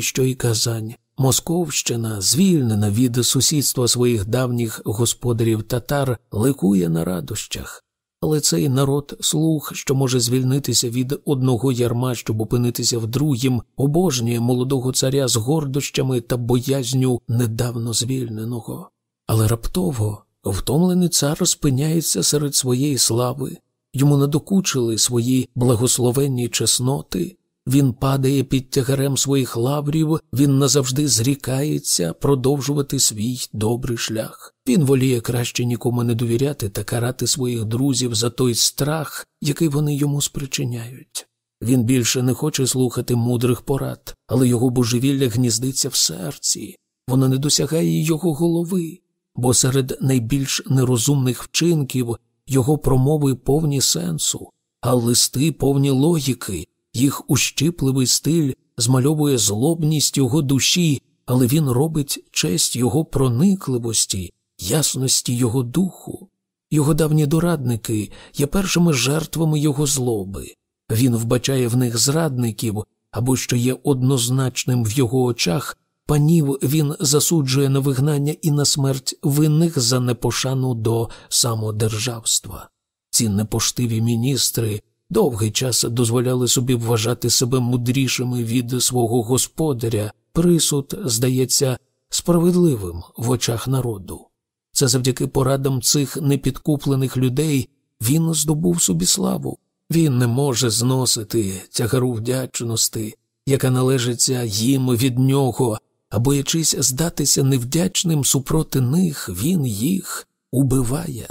що й казань. Московщина, звільнена від сусідства своїх давніх господарів татар, ликує на радощах. Але цей народ слух, що може звільнитися від одного ярма, щоб опинитися в другім, обожнює молодого царя з гордощами та боязню недавно звільненого. Але раптово втомлений цар спиняється серед своєї слави, йому надокучили свої благословенні чесноти, він падає під тягарем своїх лаврів, він назавжди зрікається продовжувати свій добрий шлях. Він воліє краще нікому не довіряти та карати своїх друзів за той страх, який вони йому спричиняють. Він більше не хоче слухати мудрих порад, але його божевілля гніздиться в серці, воно не досягає його голови, бо серед найбільш нерозумних вчинків його промови повні сенсу, а листи повні логіки. Їх ущипливий стиль змальовує злобність його душі, але він робить честь його проникливості, ясності його духу. Його давні дорадники є першими жертвами його злоби. Він вбачає в них зрадників або що є однозначним в його очах, панів він засуджує на вигнання і на смерть винних за непошану до самодержавства. Ці непоштиві міністри довгий час дозволяли собі вважати себе мудрішими від свого господаря, присуд, здається, справедливим в очах народу. Це завдяки порадам цих непідкуплених людей він здобув собі славу. Він не може зносити тягару вдячності, яка належиться їм від нього, а боячись здатися невдячним супроти них, він їх убиває.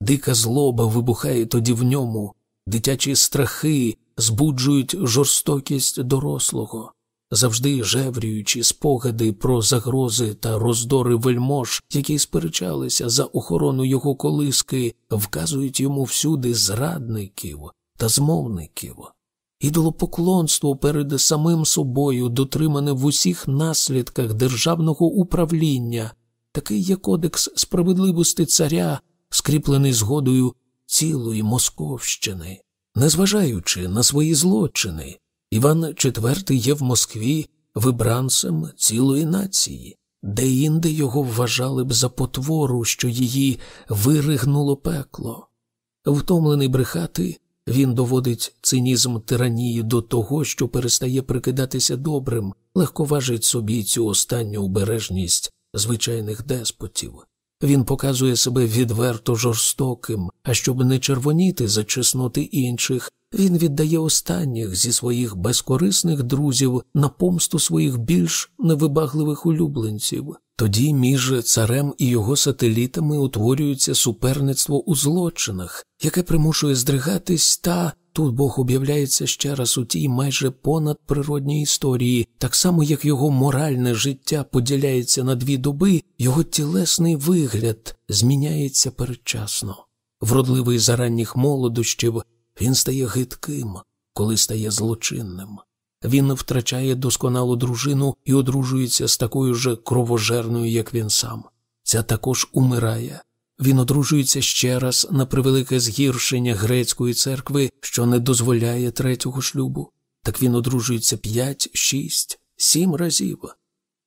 Дика злоба вибухає тоді в ньому, дитячі страхи збуджують жорстокість дорослого, завжди жеврюючи спогади про загрози та роздори вельмож, які сперечалися за охорону його колиски, вказують йому всюди зрадників та змовників. Ідолопоклонство перед самим собою дотримане в усіх наслідках державного управління, такий є кодекс справедливості царя, скріплений згодою цілої Московщини. Незважаючи на свої злочини, Іван IV є в Москві вибранцем цілої нації, де інде його вважали б за потвору, що її виригнуло пекло. Втомлений брехати, він доводить цинізм тиранії до того, що перестає прикидатися добрим, легковажить собі цю останню обережність звичайних деспотів. Він показує себе відверто жорстоким, а щоб не червоніти за чесноти інших, він віддає останніх зі своїх безкорисних друзів на помсту своїх більш невибагливих улюбленців. Тоді між царем і його сателітами утворюється суперництво у злочинах, яке примушує здригатись та Тут Бог об'являється ще раз у тій майже понадприродній історії, так само як його моральне життя поділяється на дві доби, його тілесний вигляд зміняється передчасно. Вродливий за ранніх молодощів, він стає гидким, коли стає злочинним. Він втрачає досконалу дружину і одружується з такою ж кровожерною, як він сам. Ця також умирає. Він одружується ще раз на превелике згіршення грецької церкви, що не дозволяє третього шлюбу. Так він одружується п'ять, шість, сім разів.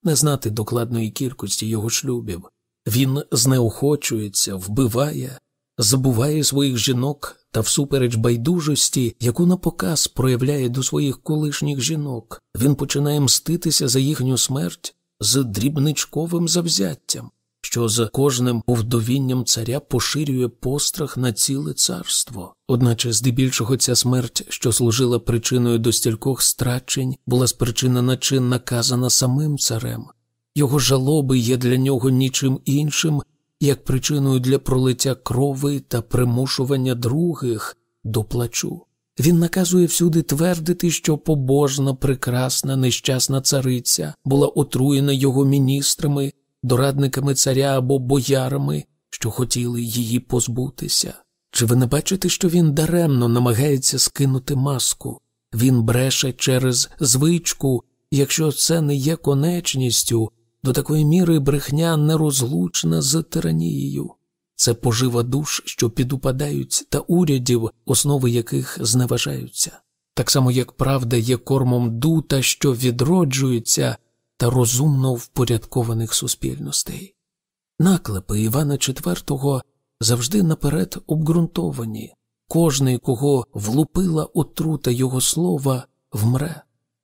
Не знати докладної кількості його шлюбів. Він знеохочується, вбиває, забуває своїх жінок та всупереч байдужості, яку на показ проявляє до своїх колишніх жінок. Він починає мститися за їхню смерть з дрібничковим завзяттям що з кожним повдовінням царя поширює пострах на ціле царство. Одначе, здебільшого, ця смерть, що служила причиною до стількох страчень, була спричинена чи наказана самим царем. Його жалоби є для нього нічим іншим, як причиною для пролиття крови та примушування других до плачу. Він наказує всюди твердити, що побожна, прекрасна, нещасна цариця була отруєна його міністрами дорадниками царя або боярами, що хотіли її позбутися. Чи ви не бачите, що він даремно намагається скинути маску? Він бреше через звичку, якщо це не є конечністю, до такої міри брехня нерозлучна з тиранією. Це пожива душ, що підупадають та урядів, основи яких зневажаються. так само як правда є кормом дута, що відроджується, та розумно впорядкованих суспільностей. Наклепи Івана IV завжди наперед обґрунтовані, кожний, кого влупила отрута його слова, вмре,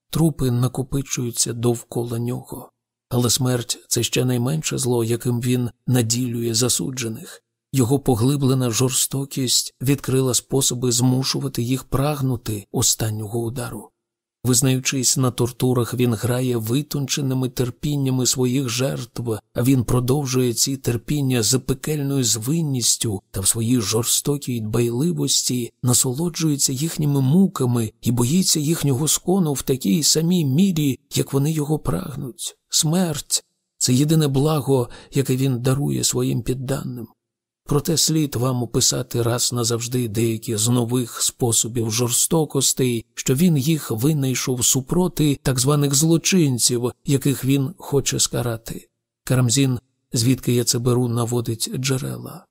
трупи накопичуються довкола нього. Але смерть це ще найменше зло, яким він наділює засуджених. Його поглиблена жорстокість відкрила способи змушувати їх прагнути останнього удару. Визнаючись на тортурах, він грає витонченими терпіннями своїх жертв, а він продовжує ці терпіння з пекельною звинністю та в своїй жорстокій дбайливості насолоджується їхніми муками і боїться їхнього скону в такій самій мірі, як вони його прагнуть. Смерть це єдине благо, яке він дарує своїм підданим. Проте слід вам описати раз назавжди деякі з нових способів жорстокостей, що він їх винайшов супроти так званих злочинців, яких він хоче скарати. Карамзін, звідки я це беру, наводить джерела.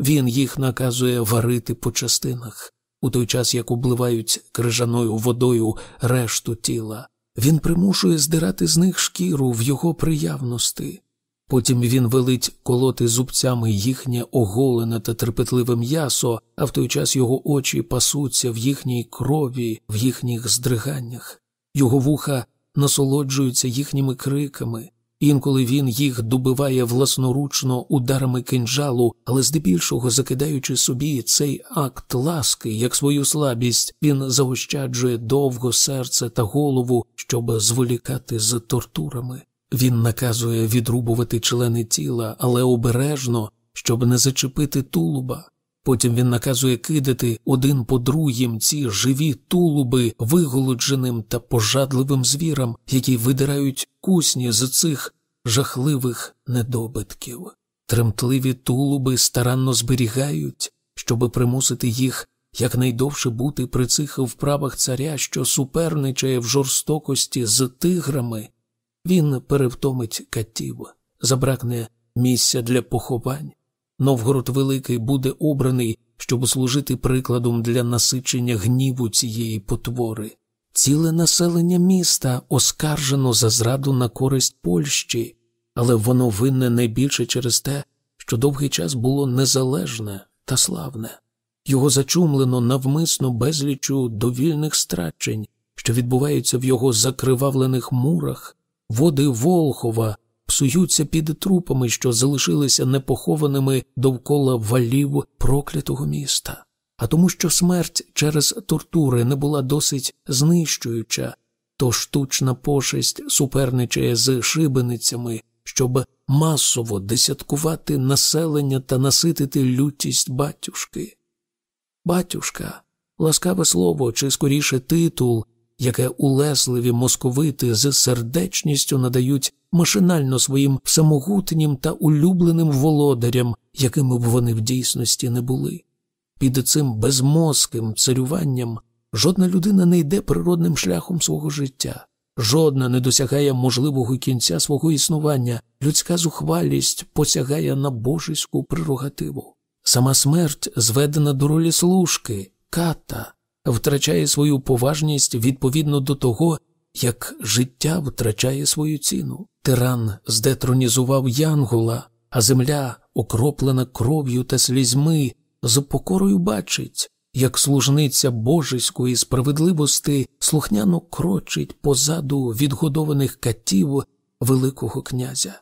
Він їх наказує варити по частинах, у той час як обливають крижаною водою решту тіла. Він примушує здирати з них шкіру в його приявності. Потім він велить колоти зубцями їхнє оголене та терпетливе м'ясо, а в той час його очі пасуться в їхній крові, в їхніх здриганнях, його вуха насолоджуються їхніми криками. Інколи він їх добиває власноручно ударами кинджалу, але здебільшого закидаючи собі цей акт ласки, як свою слабість, він заощаджує довго серце та голову, щоб зволікати з тортурами. Він наказує відрубувати члени тіла, але обережно, щоб не зачепити тулуба. Потім він наказує кидати один по другім ці живі тулуби виголодженим та пожадливим звірам, які видирають кусні з цих жахливих недобитків. Тремтливі тулуби старанно зберігають, щоби примусити їх якнайдовше бути при цих вправах царя, що суперничає в жорстокості з тиграми. Він перевтомить катів, забракне місця для поховань. Новгород Великий буде обраний, щоб служити прикладом для насичення гніву цієї потвори. Ціле населення міста оскаржено за зраду на користь Польщі, але воно винне найбільше через те, що довгий час було незалежне та славне. Його зачумлено навмисно безлічу довільних страчень, що відбуваються в його закривавлених мурах, води Волхова псуються під трупами, що залишилися непохованими довкола валів проклятого міста. А тому, що смерть через тортури не була досить знищуюча, то штучна пошесть суперничає з шибеницями, щоб масово десяткувати населення та наситити лютість батюшки. Батюшка, ласкаве слово, чи скоріше титул, яке улесливі московити з сердечністю надають машинально своїм самогутнім та улюбленим володарям, якими б вони в дійсності не були. Під цим безмозким царюванням жодна людина не йде природним шляхом свого життя, жодна не досягає можливого кінця свого існування, людська зухвалість посягає на божеську прерогативу. Сама смерть зведена до ролі служки, ката, втрачає свою поважність відповідно до того, як життя втрачає свою ціну. Тиран здетронізував Янгола, а земля, окроплена кров'ю та слізьми, з покорою бачить, як служниця божеської справедливості слухняно крочить позаду відгодованих катів Великого князя.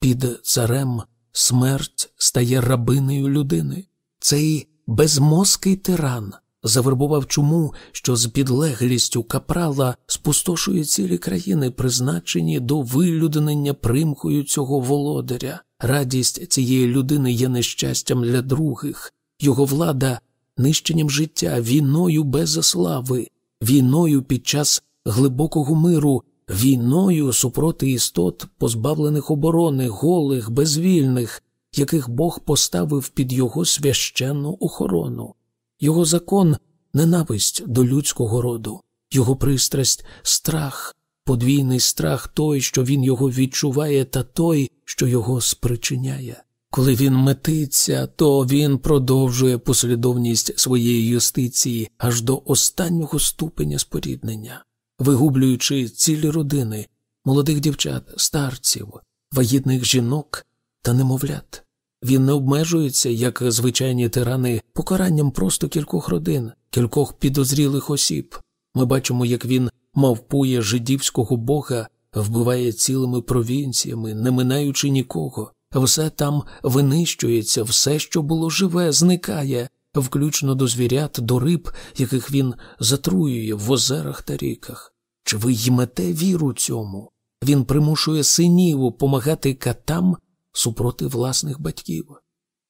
Під царем смерть стає рабинею людини. Цей безмозкий тиран завербував чуму, що з підлеглістю капрала спустошує цілі країни, призначені до вилюднення примкою цього володаря. Радість цієї людини є нещастям для других, його влада нищенням життя, війною без слави, війною під час глибокого миру, війною супроти істот, позбавлених оборони, голих, безвільних, яких Бог поставив під його священну охорону. Його закон ненависть до людського роду, його пристрасть страх, подвійний страх той, що він його відчуває, та той, що його спричиняє. Коли він метиться, то він продовжує послідовність своєї юстиції аж до останнього ступеня споріднення, вигублюючи цілі родини, молодих дівчат, старців, вагітних жінок та немовлят. Він не обмежується, як звичайні тирани, покаранням просто кількох родин, кількох підозрілих осіб. Ми бачимо, як він мавпує жидівського бога, вбиває цілими провінціями, не минаючи нікого. Все там винищується, все, що було живе, зникає, включно до звірят, до риб, яких він затруює в озерах та ріках. Чи ви ймете віру цьому? Він примушує синів помагати катам супроти власних батьків.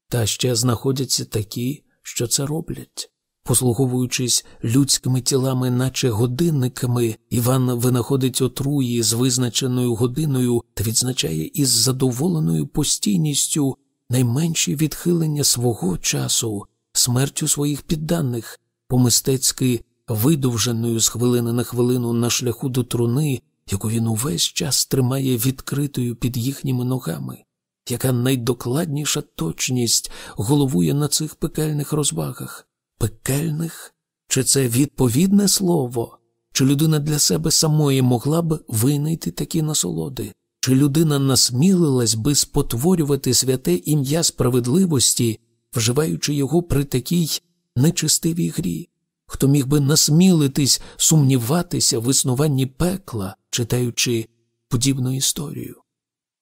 Та ще знаходяться такі, що це роблять. Послуговуючись людськими тілами, наче годинниками, Іван винаходить отруї з визначеною годиною та відзначає із задоволеною постійністю найменші відхилення свого часу, смертю своїх підданих, помистецьки видовженою з хвилини на хвилину на шляху до труни, яку він увесь час тримає відкритою під їхніми ногами. Яка найдокладніша точність головує на цих пекельних розвагах? Пекельних? Чи це відповідне слово? Чи людина для себе самої могла б винайти такі насолоди? Чи людина насмілилась би спотворювати святе ім'я справедливості, вживаючи його при такій нечистивій грі? Хто міг би насмілитись сумніватися в існуванні пекла, читаючи подібну історію?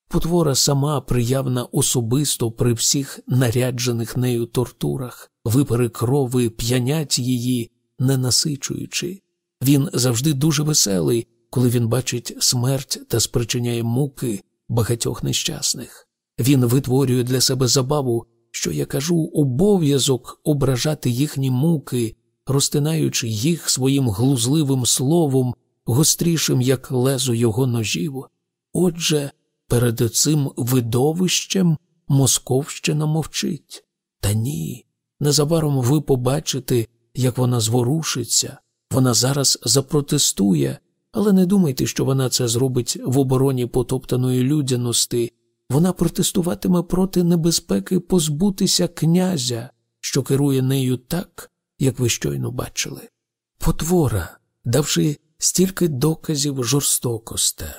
Потвора сама приявна особисто при всіх наряджених нею тортурах, випари крови п'янять її, не насичуючи. Він завжди дуже веселий, коли він бачить смерть та спричиняє муки багатьох нещасних. Він витворює для себе забаву, що я кажу, обов'язок ображати їхні муки, розтинаючи їх своїм глузливим словом, гострішим, як лезо його ножів. Отже, перед цим видовищем Московщина мовчить. Та ні, незабаром ви побачите, як вона зворушиться, вона зараз запротестує, але не думайте, що вона це зробить в обороні потоптаної людяності. Вона протестуватиме проти небезпеки позбутися князя, що керує нею так, як ви щойно бачили. Потвора, давши стільки доказів жорстокосте,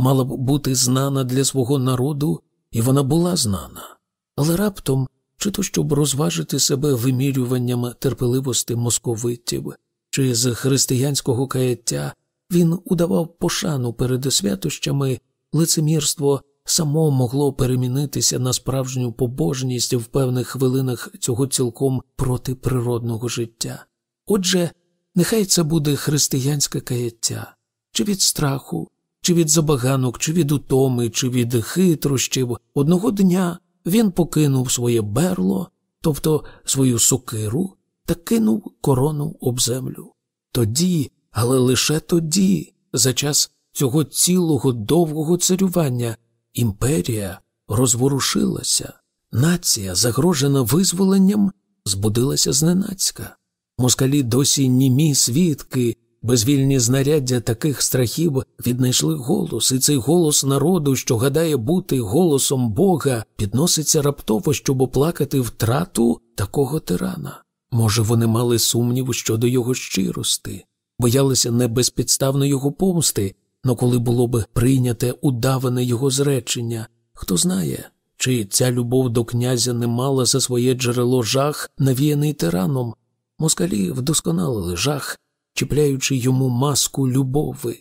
мала б бути знана для свого народу, і вона була знана. Але раптом, чи то щоб розважити себе вимірюванням терпеливості московитів, чи з християнського каяття він удавав пошану перед святощами, лицемірство само могло перемінитися на справжню побожність в певних хвилинах цього цілком протиприродного життя. Отже, нехай це буде християнське каяття, чи від страху, чи від забаганок, чи від утоми, чи від хитрощів, одного дня він покинув своє берло, тобто свою сокиру, та кинув корону об землю. Тоді, але лише тоді, за час цього цілого довгого царювання, імперія розворушилася, нація, загрожена визволенням, збудилася зненацька. Москалі досі німі свідки, безвільні знаряддя таких страхів віднайшли голос, і цей голос народу, що гадає бути голосом Бога, підноситься раптово, щоб оплакати втрату такого тирана. Може, вони мали сумнів щодо його щирости, боялися не безпідставно його помсти, но коли було б прийняте удаване його зречення, хто знає, чи ця любов до князя не мала за своє джерело жах, навіяний тираном, москалі вдосконалили жах, чіпляючи йому маску любови.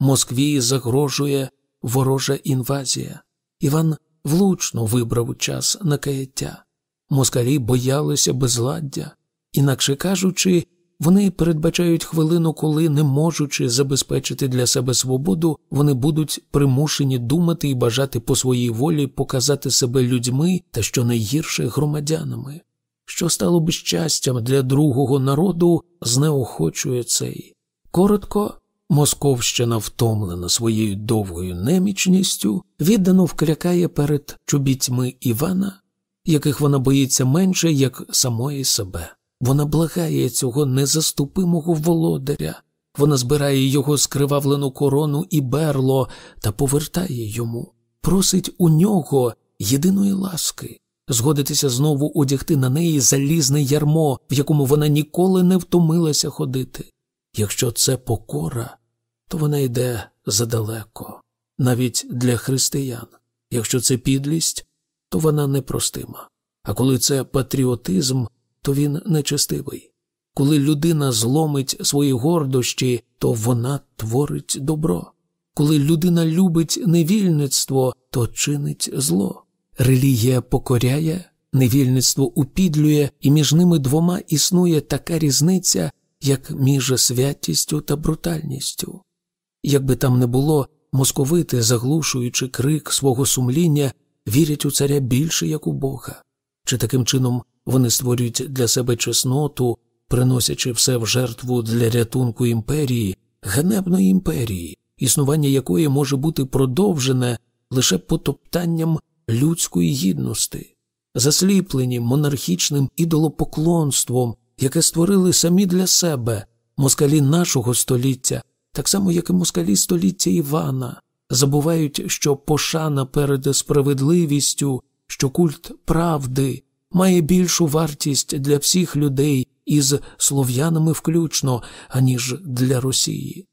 Москві загрожує ворожа інвазія. Іван влучно вибрав час на каяття. Москалі боялися безладдя, інакше кажучи, вони передбачають хвилину, коли, не можучи забезпечити для себе свободу, вони будуть примушені думати і бажати по своїй волі показати себе людьми та що найгірше громадянами. Що стало б щастям для другого народу, знеохочує цей. Коротко, Московщина, втомлена своєю довгою немічністю, віддано вклякає перед чобітьми Івана, яких вона боїться менше, як самої себе. Вона благає цього незаступимого володаря, вона збирає його скривавлену корону і берло та повертає йому, просить у нього єдиної ласки. Згодитися знову одягти на неї залізне ярмо, в якому вона ніколи не втомилася ходити. Якщо це покора, то вона йде задалеко, навіть для християн. Якщо це підлість, то вона непростима. А коли це патріотизм, то він нечестивий. Коли людина зломить свої гордощі, то вона творить добро. Коли людина любить невільництво, то чинить зло. Релігія покоряє, невільництво упідлює, і між ними двома існує така різниця, як між святістю та брутальністю. Якби там не було, московити, заглушуючи крик свого сумління, вірять у царя більше, як у Бога. Чи таким чином вони створюють для себе чесноту, приносячи все в жертву для рятунку імперії, ганебної імперії, існування якої може бути продовжене лише потоптанням людської гідності, засліплені монархічним ідолопоклонством, яке створили самі для себе москалі нашого століття, так само, як і москалі століття Івана, забувають, що пошана перед справедливістю, що культ правди має більшу вартість для всіх людей із слов'янами включно, аніж для Росії.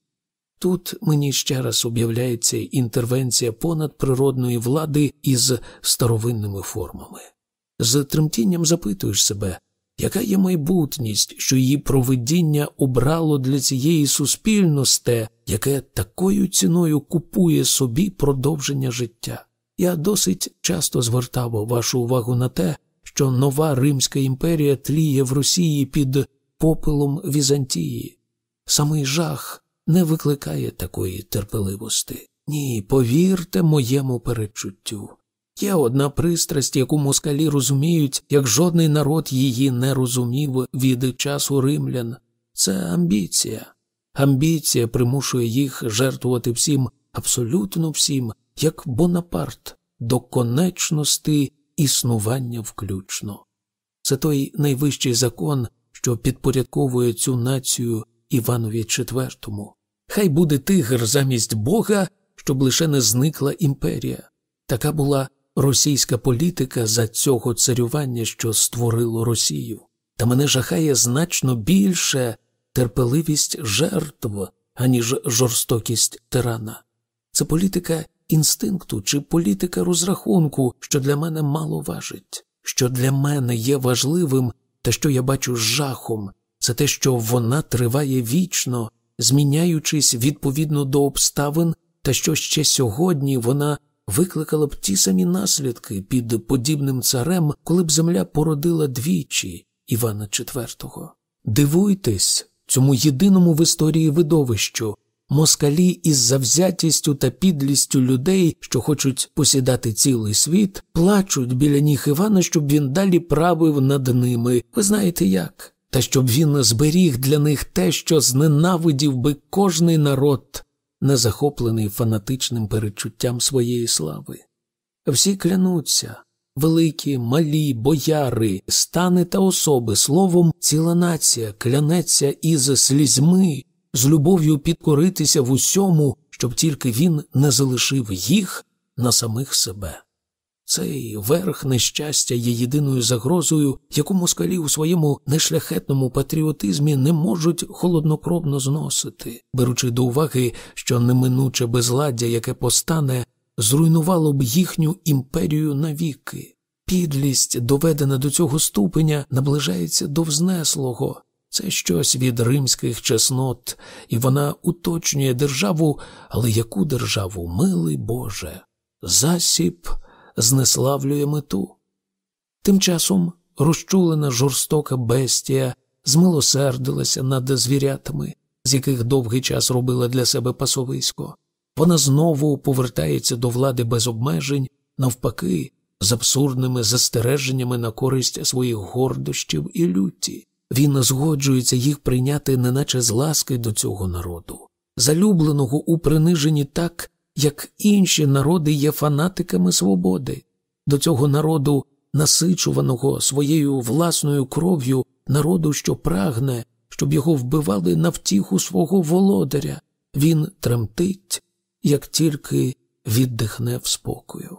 Тут мені ще раз об'являється інтервенція понадприродної влади із старовинними формами. З тремтінням запитуєш себе, яка є майбутність, що її провидіння обрало для цієї суспільності, яке такою ціною купує собі продовження життя. Я досить часто звертав вашу увагу на те, що нова Римська імперія тліє в Росії під попелом Візантії. Самий жах не викликає такої терпеливості. Ні, повірте моєму передчуттю. Є одна пристрасть, яку москалі розуміють, як жодний народ її не розумів від часу римлян. Це амбіція. Амбіція примушує їх жертвувати всім, абсолютно всім, як Бонапарт, до конечності існування включно. Це той найвищий закон, що підпорядковує цю націю Іванові IV. Хай буде тигр замість Бога, щоб лише не зникла імперія. Така була російська політика за цього царювання, що створило Росію. Та мене жахає значно більше терпеливість жертв, аніж жорстокість тирана. Це політика інстинкту чи політика розрахунку, що для мене мало важить, що для мене є важливим та що я бачу з жахом, це те, що вона триває вічно, зміняючись відповідно до обставин, та що ще сьогодні вона викликала б ті самі наслідки під подібним царем, коли б земля породила двічі Івана IV. Дивуйтесь цьому єдиному в історії видовищу. Москалі із завзятістю та підлістю людей, що хочуть посідати цілий світ, плачуть біля ніг Івана, щоб він далі правив над ними. Ви знаєте як? Та щоб він зберіг для них те, що зненавидів би кожний народ, не захоплений фанатичним передчуттям своєї слави. Всі клянуться, великі, малі, бояри, стани та особи, словом, ціла нація клянеться із слізьми, з любов'ю підкоритися в усьому, щоб тільки він не залишив їх на самих себе. Цей верх нещастя є єдиною загрозою, яку москалі у своєму нешляхетному патріотизмі не можуть холоднокровно зносити, беручи до уваги, що неминуче безладдя, яке постане, зруйнувало б їхню імперію навіки. Підлість, доведена до цього ступеня, наближається до взнеслого. Це щось від римських чеснот, і вона уточнює державу, але яку державу, милий Боже, засіб знеславлює мету. Тим часом розчулена жорстока бестія змилосердилася над звірятами, з яких довгий час робила для себе пасовисько. Вона знову повертається до влади без обмежень, навпаки, з абсурдними застереженнями на користь своїх гордощів і люті. Він згоджується їх прийняти, неначе з ласки до цього народу, залюбленого у приниженні так, як інші народи є фанатиками свободи, до цього народу, насичуваного своєю власною кров'ю, народу, що прагне, щоб його вбивали на втіху свого володаря, він тремтить, як тільки віддихне в спокою.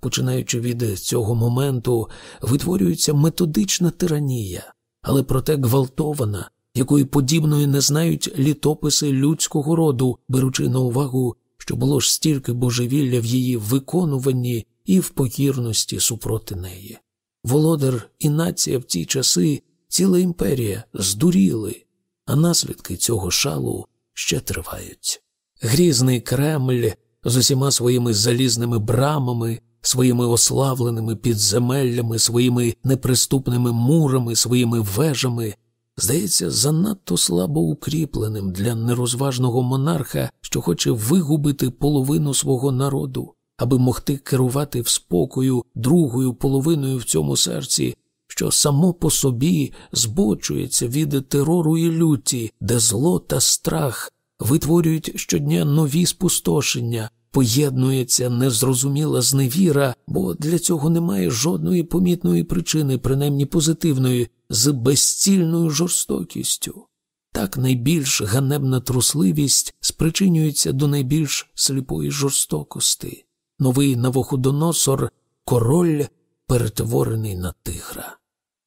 Починаючи від цього моменту, витворюється методична тиранія, але проте гвалтована, якої подібної не знають літописи людського роду, беручи на увагу, що було ж стільки божевілля в її виконуванні і в покірності супроти неї. Володар і нація в ті часи, ціла імперія здуріли, а наслідки цього шалу ще тривають. Грізний Кремль з усіма своїми залізними брамами, своїми ославленими підземеллями, своїми неприступними мурами, своїми вежами, здається, занадто слабо укріпленим для нерозважного монарха, що хоче вигубити половину свого народу, аби могти керувати в спокою другою половиною в цьому серці. Що само по собі збочується від терору і люті, де зло та страх витворюють щодня нові спустошення, поєднується незрозуміла зневіра, бо для цього немає жодної помітної причини, принаймні позитивної, з безцільною жорстокістю. Так найбільш ганебна трусливість спричинюється до найбільш сліпої жорстокості. Новий Навуходоносор – король, перетворений на тигра.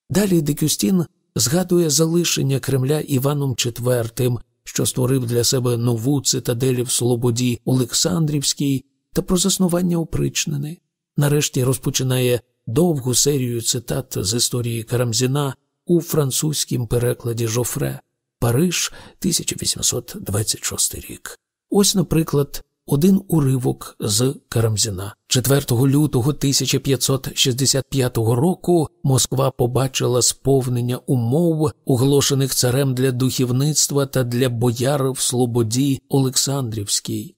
Далі Декюстін згадує залишення Кремля Іваном IV, що створив для себе нову цитаделі в Слободі Олександрівській та про заснування опричнини. Нарешті розпочинає довгу серію цитат з історії Карамзіна у французькому перекладі Жофре Париж, 1826 рік. Ось, наприклад, один уривок з Карамзіна. 4 лютого 1565 року Москва побачила сповнення умов, оголошених царем для духівництва та для бояр в Слободі Олександрівській.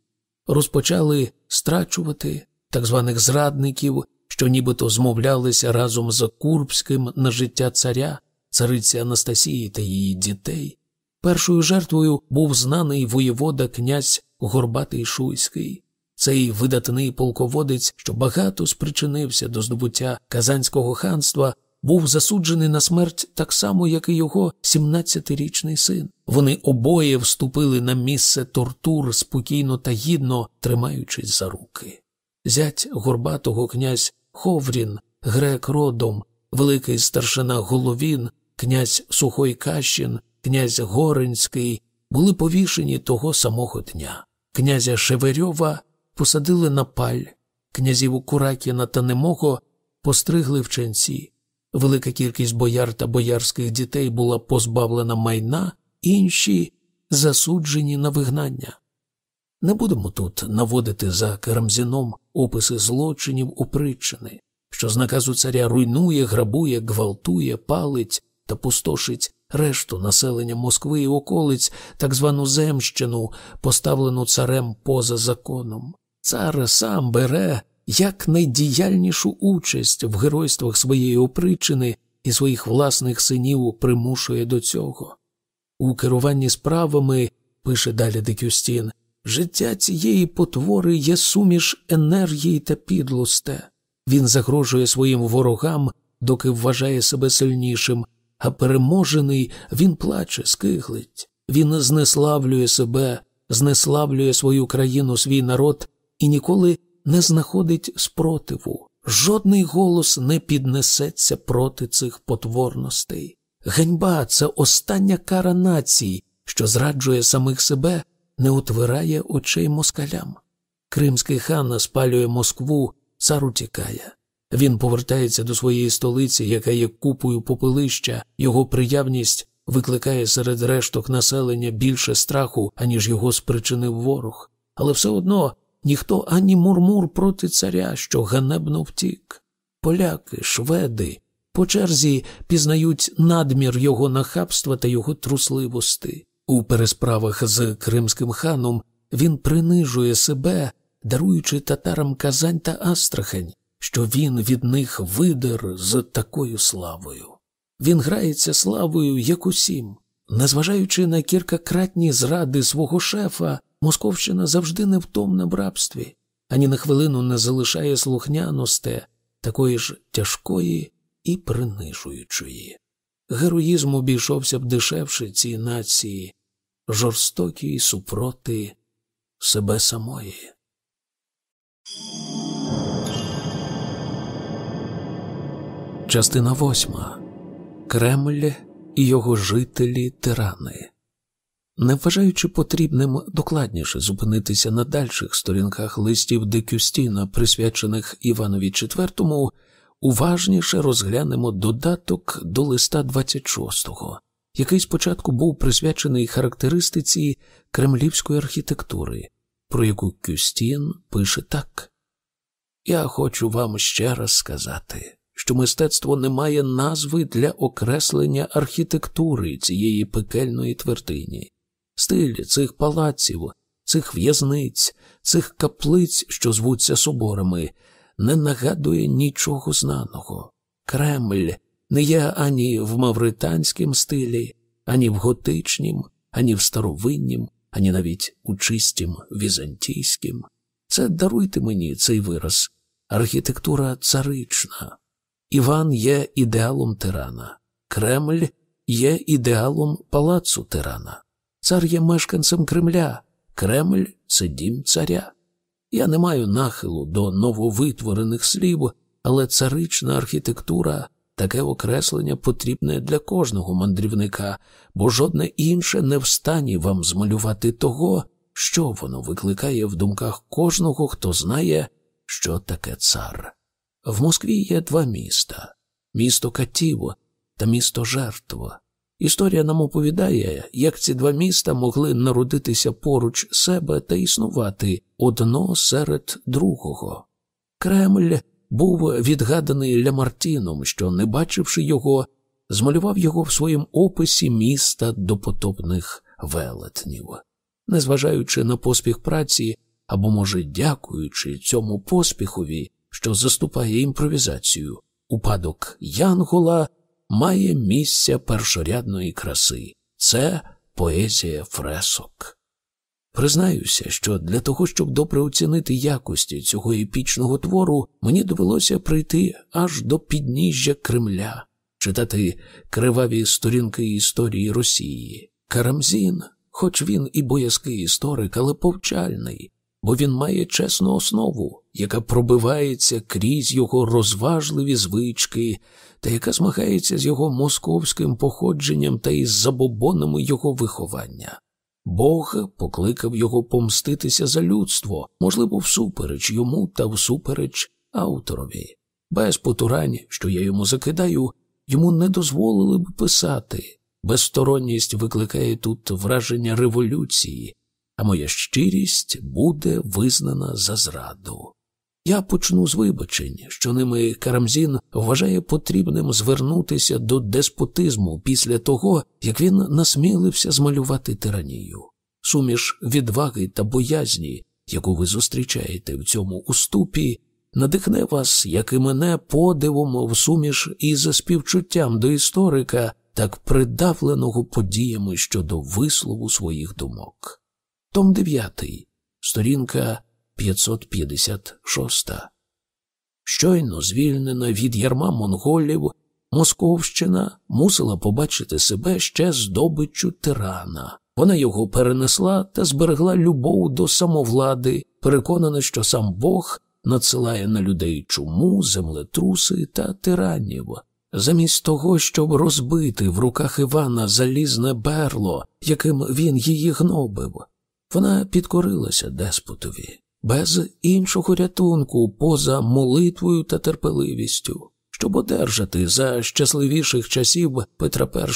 Розпочали страчувати так званих зрадників, що нібито змовлялися разом з Курбським на життя царя, цариці Анастасії та її дітей. Першою жертвою був знаний воєвода князь Горбатий Шуйський. Цей видатний полководець, що багато спричинився до здобуття Казанського ханства, був засуджений на смерть так само, як і його 17-річний син. Вони обоє вступили на місце тортур спокійно та гідно, тримаючись за руки. Зять горбатого князь Ховрін, грек родом, великий старшина Головін, князь Сухой Кащин, князь Горинський були повішені того самого дня. Князя Шеверьова посадили на паль, князів Куракіна та Немого постригли в ченці. Велика кількість бояр та боярських дітей була позбавлена майна, інші засуджені на вигнання. Не будемо тут наводити за Карамзіном описи злочинів опричини, що з наказу царя руйнує, грабує, гвалтує, палить та пустошить решту населення Москви і околиць, так звану земщину, поставлену царем поза законом. Цар сам бере як найдіяльнішу участь в геройствах своєї опричини і своїх власних синів примушує до цього. У керуванні справами, пише далі Декюстін, життя цієї потвори є суміш енергії та підлосте. Він загрожує своїм ворогам, доки вважає себе сильнішим, а переможений він плаче, скиглить. Він знеславлює себе, знеславлює свою країну, свій народ і ніколи не знаходить спротиву. Жодний голос не піднесеться проти цих потворностей. Ганьба це остання кара нації, що зраджує самих себе, не отвирає очей москалям. Кримський хан спалює Москву, цар утікає. Він повертається до своєї столиці, яка є купою попелища, його приявність викликає серед решток населення більше страху, аніж його спричинив ворог. Але все одно ніхто ані мурмур проти царя, що ганебно втік. Поляки, шведи по черзі пізнають надмір його нахабства та його трусливості. У пересправах з кримським ханом він принижує себе, даруючи татарам Казань та Астрахань що він від них видер з такою славою. Він грається славою, як усім. Незважаючи на кількакратні зради свого шефа, Московщина завжди невтомна в рабстві, ані на хвилину не залишає слухняності, такої ж тяжкої і принижуючої. Героїзм обійшовся б дешевше цій нації, жорстокій супроти себе самої. Частина восьма. Кремль і його жителі тирани. Не вважаючи потрібним докладніше зупинитися на дальших сторінках листів Декюстіна, присвячених Іванові IV, уважніше розглянемо додаток до листа 26-го, який спочатку був присвячений характеристиці кремлівської архітектури, про яку Кюстін пише так: Я хочу вам ще раз сказати що мистецтво не має назви для окреслення архітектури цієї пекельної твердині, стиль цих палаців, цих в'язниць, цих каплиць, що звуться соборами, не нагадує нічого знаного. Кремль не є ані в мавританському стилі, ані в готичнім, ані в старовиннім, ані навіть у чистім візантійським. Це даруйте мені цей вираз. Архітектура царична, Іван є ідеалом тирана, Кремль є ідеалом палацу тирана, цар є мешканцем Кремля, Кремль це дім царя. Я не маю нахилу до нововитворених слів, але царична архітектура таке окреслення потрібне для кожного мандрівника, бо жодне інше не встані вам змалювати того, що воно викликає в думках кожного, хто знає, що таке цар. В Москві є два міста місто Катіво та місто Жертва. Історія нам оповідає, як ці два міста могли народитися поруч себе та існувати одно серед другого. Кремль був відгаданий Лямартіном, що, не бачивши його, змалював його в своїм описі міста до потопних велетнів. Незважаючи на поспіх праці або, може, дякуючи цьому поспіхові, що заступає імпровізацію, упадок Янгола має місця першорядної краси це поезія фресок. Признаюся, що для того, щоб добре оцінити якості цього епічного твору, мені довелося прийти аж до підніжжя Кремля, читати криваві сторінки історії Росії. Карамзін, хоч він і боязкий історик, але повчальний, бо він має чесну основу, яка пробивається крізь його розважливі звички, та яка змагається з його московським походженням та із забобонами його виховання. Бог покликав його помститися за людство, можливо, всупереч йому та всупереч авторові. Без потурань, що я йому закидаю, йому не дозволили б писати. Безсторонність викликає тут враження революції, а моя щирість буде визнана за зраду. Я почну з вибачень, що ними Карамзін вважає потрібним звернутися до деспотизму після того, як він насмілився змалювати тиранію. Суміш відваги та боязні, яку ви зустрічаєте в цьому уступі, надихне вас, як і мене, подивом в суміш із співчуттям до історика, так придавленого подіями щодо вислову своїх думок. Том 9, сторінка 556. Щойно звільнена від ярма монголів, Московщина мусила побачити себе ще здобиччю тирана. Вона його перенесла та зберегла любов до самовлади, переконана, що сам Бог надсилає на людей чуму, землетруси та тиранів. Замість того, щоб розбити в руках Івана залізне берло, яким він її гнобив, вона підкорилася деспотові, без іншого рятунку, поза молитвою та терпеливістю, щоб одержати за щасливіших часів Петра І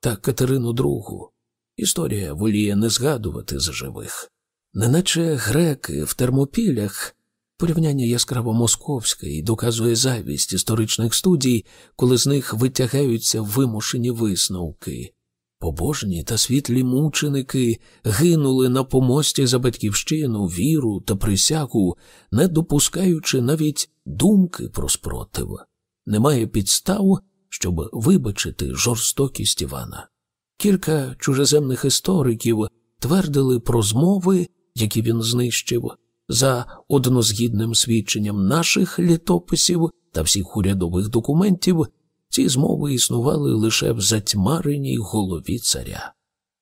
та Катерину II. Історія воліє не згадувати за живих. Неначе греки в термопілях порівняння яскраво московське і доказує завість історичних студій, коли з них витягаються вимушені висновки. Побожні та світлі мученики гинули на помості за батьківщину, віру та присягу, не допускаючи навіть думки про спротив. Немає підстав, щоб вибачити жорстокість Івана. Кілька чужеземних істориків твердили про змови, які він знищив, за однозгідним свідченням наших літописів та всіх урядових документів. Ці змови існували лише в затьмареній голові царя.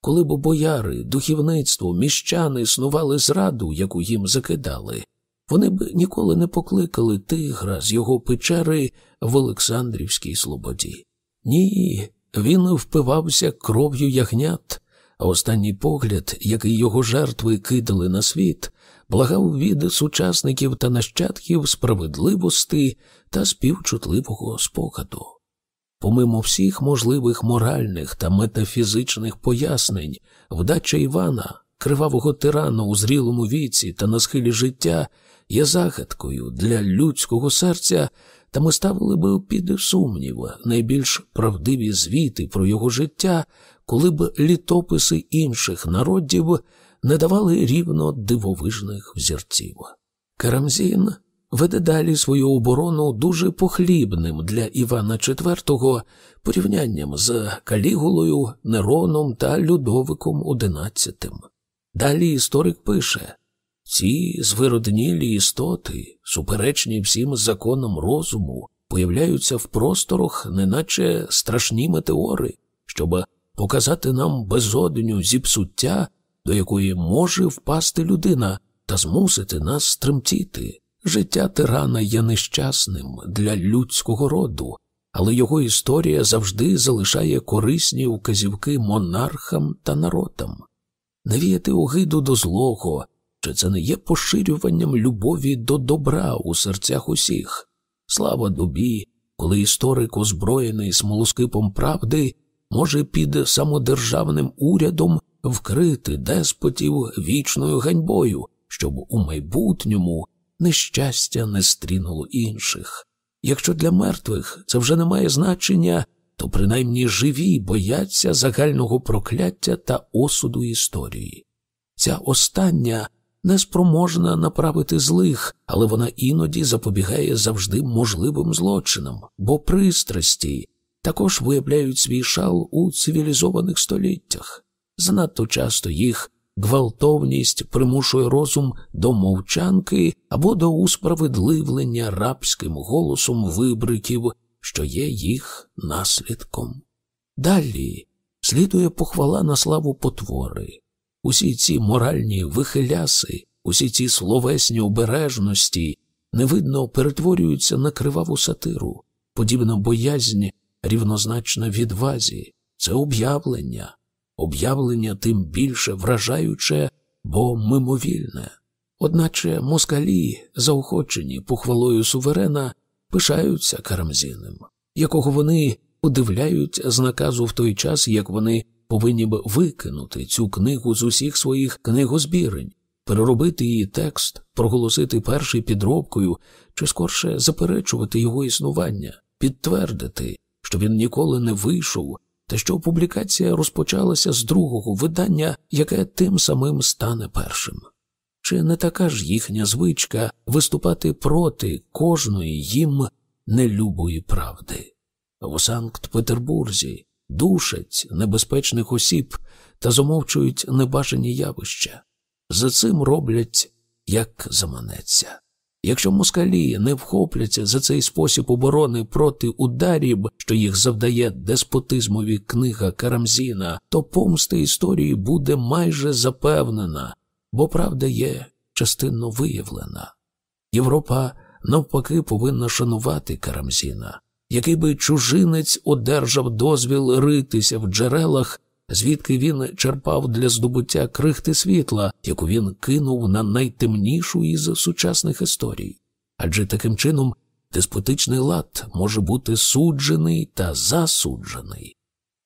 Коли б бояри, духівництво, міщани існували зраду, яку їм закидали, вони б ніколи не покликали тигра з його печери в Олександрівській Слободі. Ні, він впивався кров'ю ягнят, а останній погляд, який його жертви кидали на світ, благав від сучасників та нащадків справедливості та співчутливого спогаду. Помимо всіх можливих моральних та метафізичних пояснень, вдача Івана, кривавого тирана у зрілому віці та на схилі життя, є загадкою для людського серця, та ми ставили би під сумнів найбільш правдиві звіти про його життя, коли б літописи інших народів не давали рівно дивовижних взірців. Карамзін веде далі свою оборону дуже похлібним для Івана IV порівнянням з Калігулою, Нероном та Людовиком XI. Далі історик пише ці звироднілі істоти, суперечні всім законам розуму, появляються в просторах, неначе страшні метеори, щоб показати нам безодню зіпсуття, до якої може впасти людина, та змусити нас стремтіти. Життя тирана є нещасним для людського роду, але його історія завжди залишає корисні указівки монархам та народам. Навіяти огиду до злого, чи це не є поширюванням любові до добра у серцях усіх. Слава добі, коли історик, озброєний смолоскипом правди, може під самодержавним урядом вкрити деспотів вічною ганьбою, щоб у майбутньому нещастя не стрінуло інших. Якщо для мертвих це вже не має значення, то принаймні живі бояться загального прокляття та осуду історії. Ця остання неспроможна направити злих, але вона іноді запобігає завжди можливим злочинам, бо пристрасті також виявляють свій шал у цивілізованих століттях. Занадто часто їх гвалтовність примушує розум до мовчанки або до усправедливлення рабським голосом вибриків, що є їх наслідком. Далі слідує похвала на славу потвори. Усі ці моральні вихиляси, усі ці словесні обережності невидно перетворюються на криваву сатиру, подібна боязнь рівнозначна відвазі, це об'явлення, об'явлення тим більше вражаюче, бо мимовільне. Одначе москалі, заохочені похвалою суверена, пишаються Карамзіним, якого вони удивляють з наказу в той час, як вони повинні б викинути цю книгу з усіх своїх книгозбірень, переробити її текст, проголосити перший підробкою чи скорше заперечувати його існування, підтвердити, що він ніколи не вийшов, та що публікація розпочалася з другого видання, яке тим самим стане першим. Чи не така ж їхня звичка виступати проти кожної їм нелюбої правди? В Санкт Петербурзі душать небезпечних осіб та замовчують небажані явища. За цим роблять, як заманеться. Якщо москалі не вхопляться за цей спосіб оборони проти ударів, що їх завдає деспотизмові книга Карамзіна, то помста історії буде майже запевнена, бо правда є частинно виявлена. Європа навпаки повинна шанувати Карамзіна, який би чужинець одержав дозвіл ритися в джерелах, звідки він черпав для здобуття крихти світла, яку він кинув на найтемнішу із сучасних історій. Адже таким чином деспотичний лад може бути суджений та засуджений.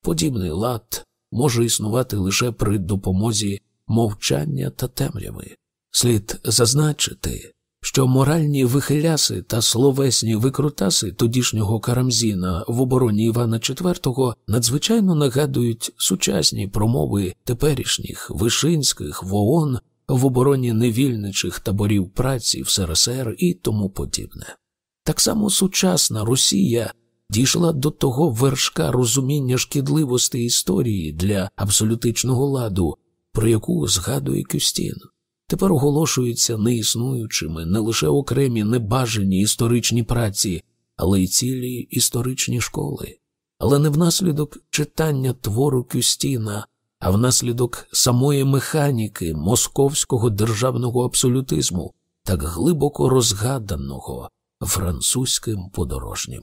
Подібний лад може існувати лише при допомозі мовчання та темряви. Слід зазначити, що моральні вихиляси та словесні викрутаси тодішнього Карамзіна в обороні Івана IV надзвичайно нагадують сучасні промови теперішніх Вишинських в ООН в обороні невільничих таборів праці в СРСР і тому подібне. Так само сучасна Росія дійшла до того вершка розуміння шкідливості історії для абсолютичного ладу, про яку згадує Кюстін. Тепер оголошуються неіснуючими не лише окремі небажані історичні праці, але й цілі історичні школи. Але не внаслідок читання твору Кюстіна, а внаслідок самої механіки московського державного абсолютизму, так глибоко розгаданого французьким подорожнім.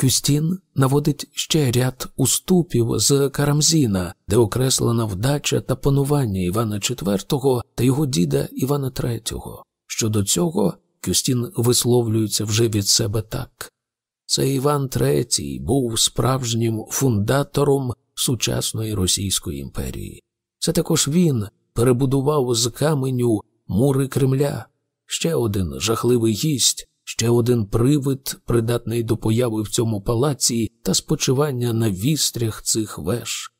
Кюстін наводить ще ряд уступів з Карамзіна, де окреслена вдача та панування Івана IV та його діда Івана III. Щодо цього, Кюстін висловлюється вже від себе так. Це Іван III був справжнім фундатором сучасної Російської імперії. Це також він перебудував з каменю мури Кремля, ще один жахливий гість, ще один привид, придатний до появи в цьому палаці та спочивання на вістрях цих веж.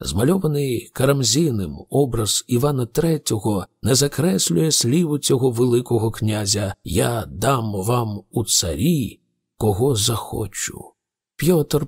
Змальований Карамзіним образ Івана III не закреслює слів цього Великого князя Я дам вам у царі, кого захочу. Пьотр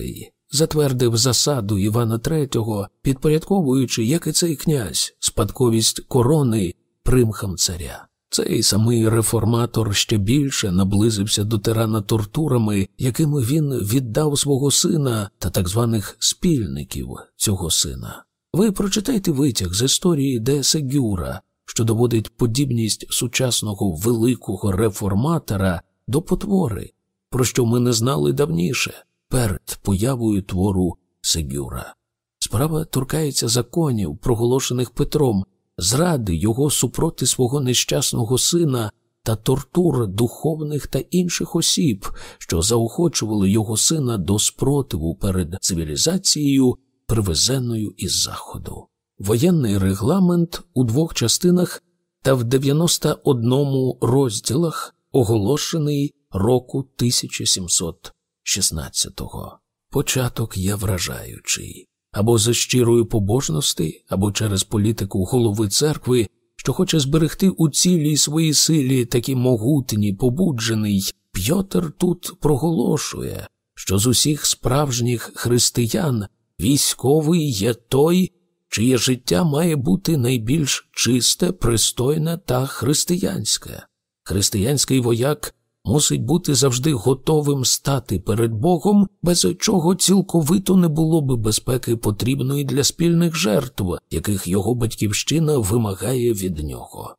І затвердив засаду Івана III, підпорядковуючи, як і цей князь, спадковість корони примхам царя. Цей самий реформатор ще більше наблизився до тирана тортурами, якими він віддав свого сина та так званих спільників цього сина. Ви прочитайте витяг з історії де Сегюра, що доводить подібність сучасного великого реформатора до потвори, про що ми не знали давніше, перед появою твору Сегюра. Справа торкається законів, проголошених Петром, зради його супроти свого нещасного сина та тортур духовних та інших осіб, що заохочували його сина до спротиву перед цивілізацією, привезеною із Заходу. Воєнний регламент у двох частинах та в 91 розділах оголошений року 1716-го. Початок є вражаючий або за щирою побожності, або через політику голови церкви, що хоче зберегти у цілій своїй силі такі могутні, побуджений, Пьотер тут проголошує, що з усіх справжніх християн військовий є той, чиє життя має бути найбільш чисте, пристойне та християнське. Християнський вояк мусить бути завжди готовим стати перед Богом, без чого цілковито не було би безпеки потрібної для спільних жертв, яких його батьківщина вимагає від нього.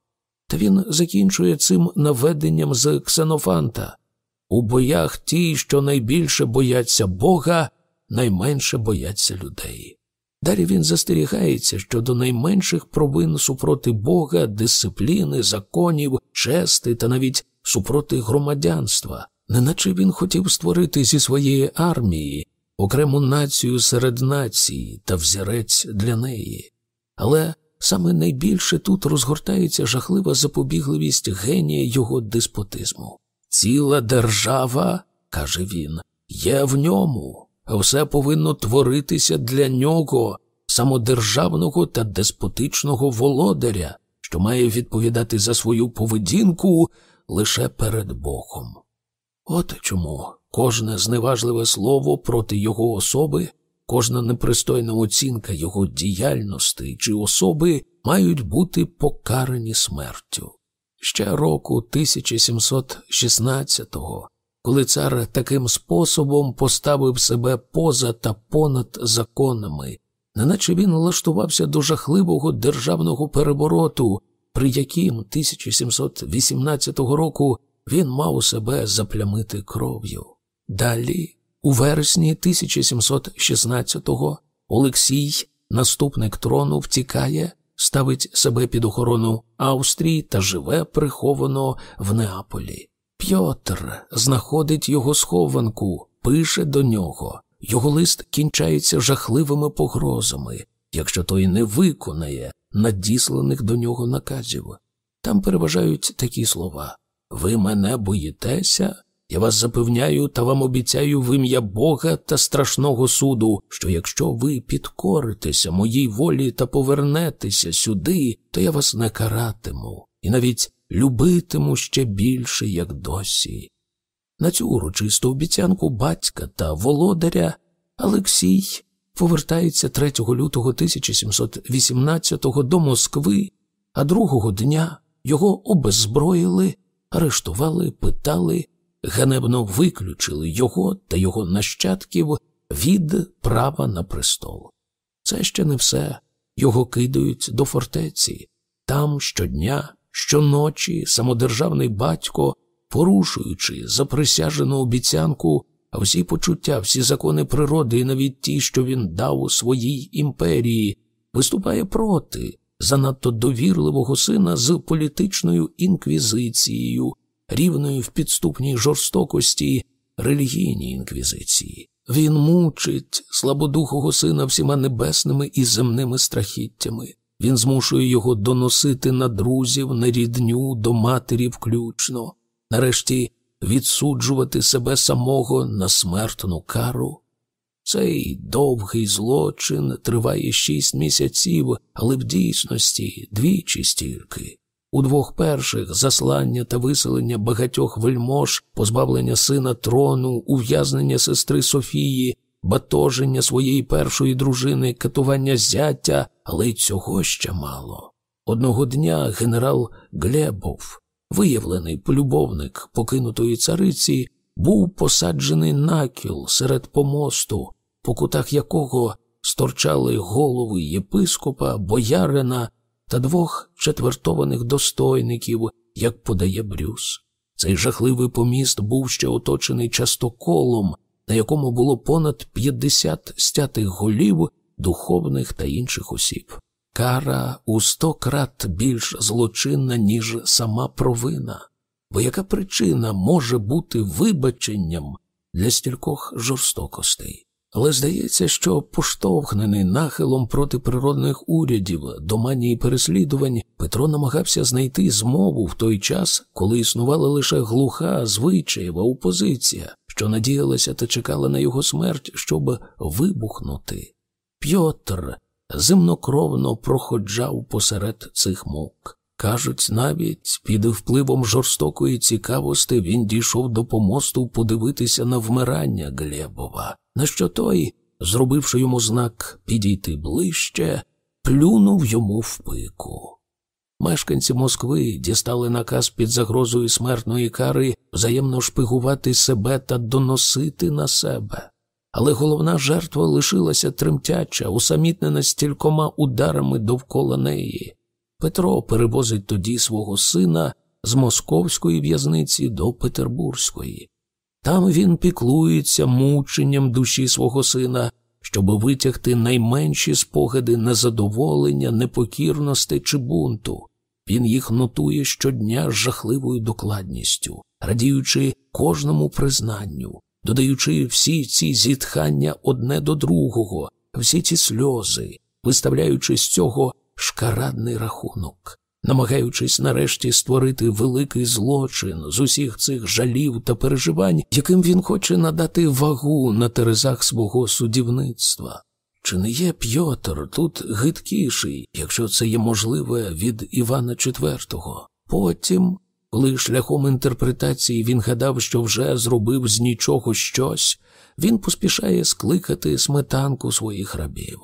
Та він закінчує цим наведенням з Ксенофанта у боях ті, що найбільше бояться Бога, найменше бояться людей. Далі він застерігається щодо найменших провин супроти Бога, дисципліни, законів, чести та навіть супроти громадянства, неначе він хотів створити зі своєї армії окрему націю серед нації та взірець для неї. Але саме найбільше тут розгортається жахлива запобігливість генія його деспотизму. Ціла держава, каже він, є в ньому, все повинно творитися для нього, самодержавного та деспотичного володаря, що має відповідати за свою поведінку лише перед Богом. От чому кожне зневажливе слово проти його особи, кожна непристойна оцінка його діяльності чи особи мають бути покарані смертю. Ще року 1716-го, коли цар таким способом поставив себе поза та понад законами, неначе він влаштувався до жахливого державного перевороту, при яким 1718 року він мав себе заплямити кров'ю. Далі, у вересні 1716-го, Олексій, наступник трону, втікає, ставить себе під охорону Австрії та живе приховано в Неаполі. Пьотр знаходить його схованку, пише до нього. Його лист кінчається жахливими погрозами, якщо той не виконає надісланих до нього наказів. Там переважають такі слова Ви мене боїтеся? Я вас запевняю та вам обіцяю в ім'я Бога та страшного суду, що якщо ви підкоритеся моїй волі та повернетеся сюди, то я вас не каратиму і навіть любитиму ще більше, як досі. На цю урочисту обіцянку батька та володаря Олексій повертається 3 лютого 1718-го до Москви, а другого дня його обеззброїли, арештували, питали, ганебно виключили його та його нащадків від права на престол. Це ще не все. Його кидають до фортеці. Там щодня щоночі самодержавний батько, порушуючи заприсяжену обіцянку, а всі почуття, всі закони природи, і навіть ті, що він дав у своїй імперії, виступає проти занадто довірливого сина з політичною інквізицією, рівною в підступній жорстокості релігійній інквізиції. Він мучить слабодухого сина всіма небесними і земними страхіттями. Він змушує його доносити на друзів, на рідню, до матері включно, нарешті відсуджувати себе самого на смертну кару. Цей довгий злочин триває шість місяців, але в дійсності двічі стільки. У двох перших заслання та виселення багатьох вельмож, позбавлення сина трону, ув'язнення сестри Софії, батоження своєї першої дружини, катування зятя, але й цього ще мало. Одного дня генерал Глебов, виявлений полюбовник покинутої цариці, був посаджений накіл серед помосту, по кутах якого сторчали голови єпископа, боярина та двох четвертованих достойників, як подає Брюс. Цей жахливий поміст був ще оточений частоколом, на якому було понад 50 стятих голів духовних та інших осіб. Кара у сто крат більш злочинна, ніж сама провина. Бо яка причина може бути вибаченням для стількох жорстокостей? Але здається, що поштовхнений нахилом проти природних урядів до манії переслідувань, Петро намагався знайти змову в той час, коли існувала лише глуха, звичаєва опозиція, що надіялася та чекала на його смерть, щоб вибухнути. Пьотр земнокровно проходжав посеред цих мук. Кажуть, навіть під впливом жорстокої цікавості він дійшов до помосту подивитися на вмирання Глебова, на що той, зробивши йому знак підійти ближче, плюнув йому в пику. Мешканці Москви дістали наказ під загрозою смертної кари взаємно шпигувати себе та доносити на себе. Але головна жертва лишилася тремтяча, усамітнена стількома ударами довкола неї. Петро перевозить тоді свого сина з московської в'язниці до Петербурзької. Там він піклується мученням душі свого сина, щоб витягти найменші спогади незадоволення, непокірності чи бунту. Він їх нотує щодня з жахливою докладністю, радіючи кожному признанню, додаючи всі ці зітхання одне до другого, всі ці сльози, виставляючи з цього шкарадний рахунок, намагаючись нарешті створити великий злочин з усіх цих жалів та переживань, яким він хоче надати вагу на терезах свого судівництва. Чи не є П'йотр тут гидкіший, якщо це є можливе від Івана IV? Потім, коли шляхом інтерпретації він гадав, що вже зробив з нічого щось, він поспішає скликати сметанку своїх рабів.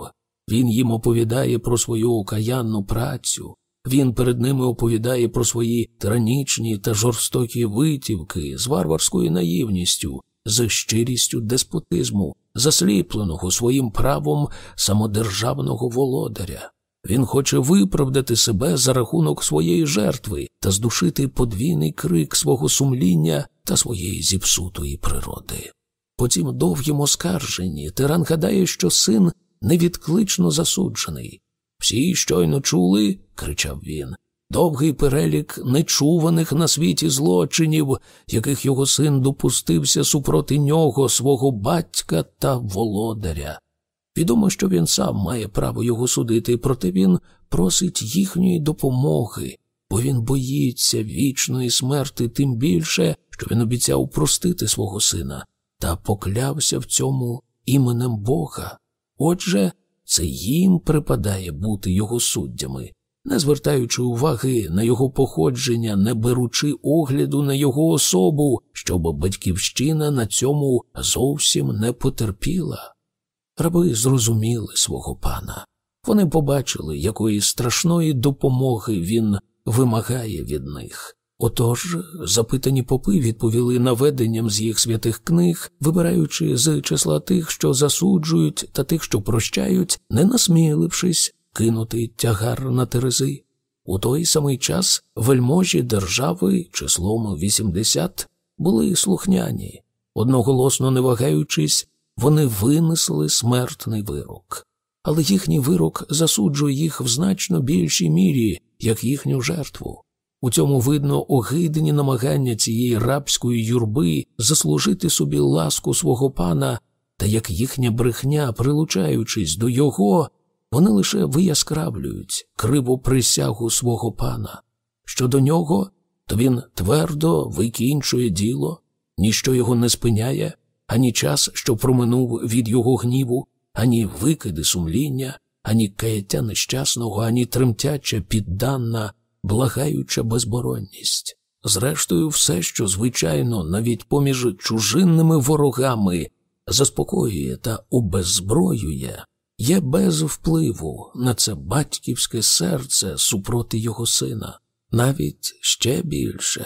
Він їм оповідає про свою окаянну працю, він перед ними оповідає про свої тиранічні та жорстокі витівки з варварською наївністю, з щирістю деспотизму, засліпленого своїм правом самодержавного володаря. Він хоче виправдати себе за рахунок своєї жертви та здушити подвійний крик свого сумління та своєї зіпсутої природи. По цім довгім оскарженні тиран гадає, що син невідклично засуджений. Всі щойно чули, кричав він, довгий перелік нечуваних на світі злочинів, яких його син допустився супроти нього, свого батька та володаря. Відомо, що він сам має право його судити, проте він просить їхньої допомоги, бо він боїться вічної смерти, тим більше, що він обіцяв простити свого сина та поклявся в цьому іменем Бога. Отже, це їм припадає бути його суддями, не звертаючи уваги на його походження, не беручи огляду на його особу, щоб батьківщина на цьому зовсім не потерпіла. Раби зрозуміли свого пана. Вони побачили, якої страшної допомоги він вимагає від них. Отож, запитані попи відповіли наведенням з їх святих книг, вибираючи з числа тих, що засуджують, та тих, що прощають, не насмілившись кинути тягар на терези. У той самий час вельможі держави числом 80 були слухняні. Одноголосно не вагаючись, вони винесли смертний вирок. Але їхній вирок засуджує їх в значно більшій мірі, як їхню жертву. У цьому видно огидні намагання цієї рабської юрби заслужити собі ласку свого пана, та як їхня брехня, прилучаючись до його, вони лише вияскравлюють криву присягу свого пана. Щодо нього, то він твердо викінчує діло, ніщо його не спиняє, ані час, що проминув від його гніву, ані викиди сумління, ані каяття нещасного, ані тремтяча підданна, благаюча безборонність. Зрештою, все, що, звичайно, навіть поміж чужинними ворогами заспокоює та обеззброює, є без впливу на це батьківське серце супроти його сина, навіть ще більше.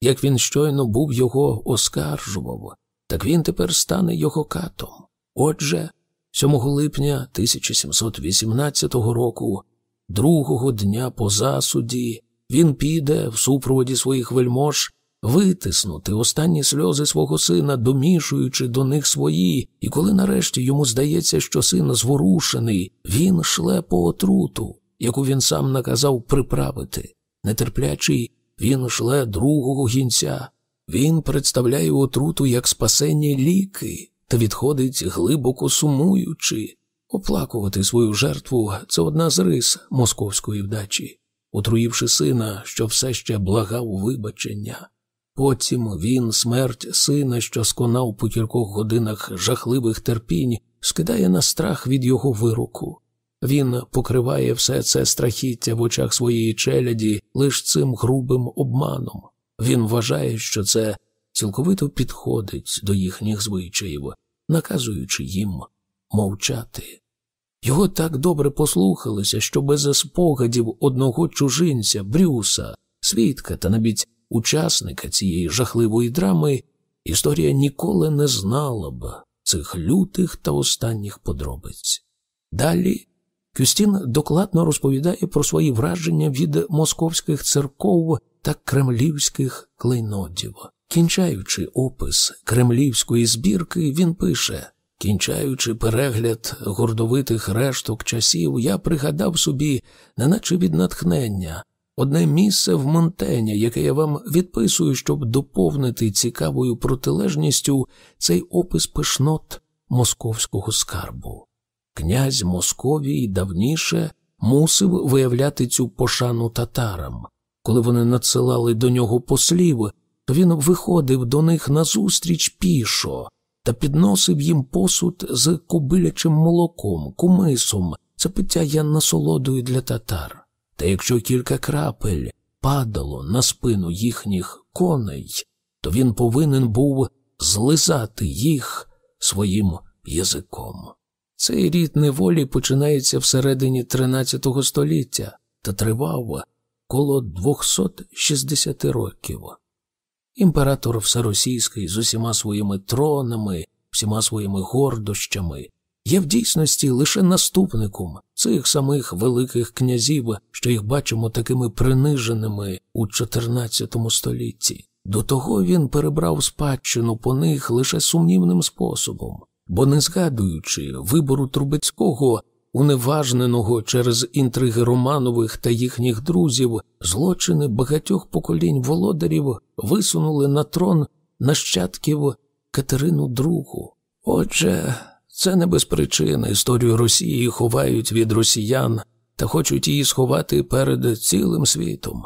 Як він щойно був його оскаржував, так він тепер стане його катом. Отже, 7 липня 1718 року, другого дня по засуді, він піде в супроводі своїх вельмож витиснути останні сльози свого сина, домішуючи до них свої, і коли нарешті йому здається, що син зворушений, він шле по отруту, яку він сам наказав приправити. Нетерплячий, він шле другого гінця. Він представляє отруту як спасенні ліки та відходить глибоко сумуючи. Оплакувати свою жертву це одна з рис московської вдачі, отруївши сина, що все ще благав вибачення. Потім він, смерть сина, що сконав по кількох годинах жахливих терпінь, скидає на страх від його вируку. Він покриває все це страхіття в очах своєї челяді лише цим грубим обманом. Він вважає, що це цілковито підходить до їхніх звичаїв, наказуючи їм мовчати. Його так добре послухалися, що без спогадів одного чужинця, Брюса, свідка та навіть учасника цієї жахливої драми, історія ніколи не знала б цих лютих та останніх подробиць. Далі Кюстін докладно розповідає про свої враження від московських церков та кремлівських клейнодів. Кінчаючи опис кремлівської збірки, він пише Кінчаючи перегляд гордовитих решток часів, я пригадав собі, неначе від натхнення, одне місце в Монтені, яке я вам відписую, щоб доповнити цікавою протилежністю цей опис пишнот московського скарбу. Князь Московій давніше мусив виявляти цю пошану татарам. Коли вони надсилали до нього послів, то він виходив до них назустріч пішо та підносив їм посуд з кобилячим молоком, кумисом, це пиття я насолодою для татар. Та якщо кілька крапель падало на спину їхніх коней, то він повинен був злизати їх своїм язиком. Цей рід неволі починається всередині XIII століття та тривав коло 260 років. Імператор Всеросійський з усіма своїми тронами, всіма своїми гордощами є в дійсності лише наступником цих самих великих князів, що їх бачимо такими приниженими у XIV столітті. До того він перебрав спадщину по них лише сумнівним способом, бо, не згадуючи вибору Трубецького, уневажненого через інтриги Романових та їхніх друзів, злочини багатьох поколінь володарів висунули на трон нащадків Катерину II. Отже, це не без причини історію Росії ховають від росіян та хочуть її сховати перед цілим світом.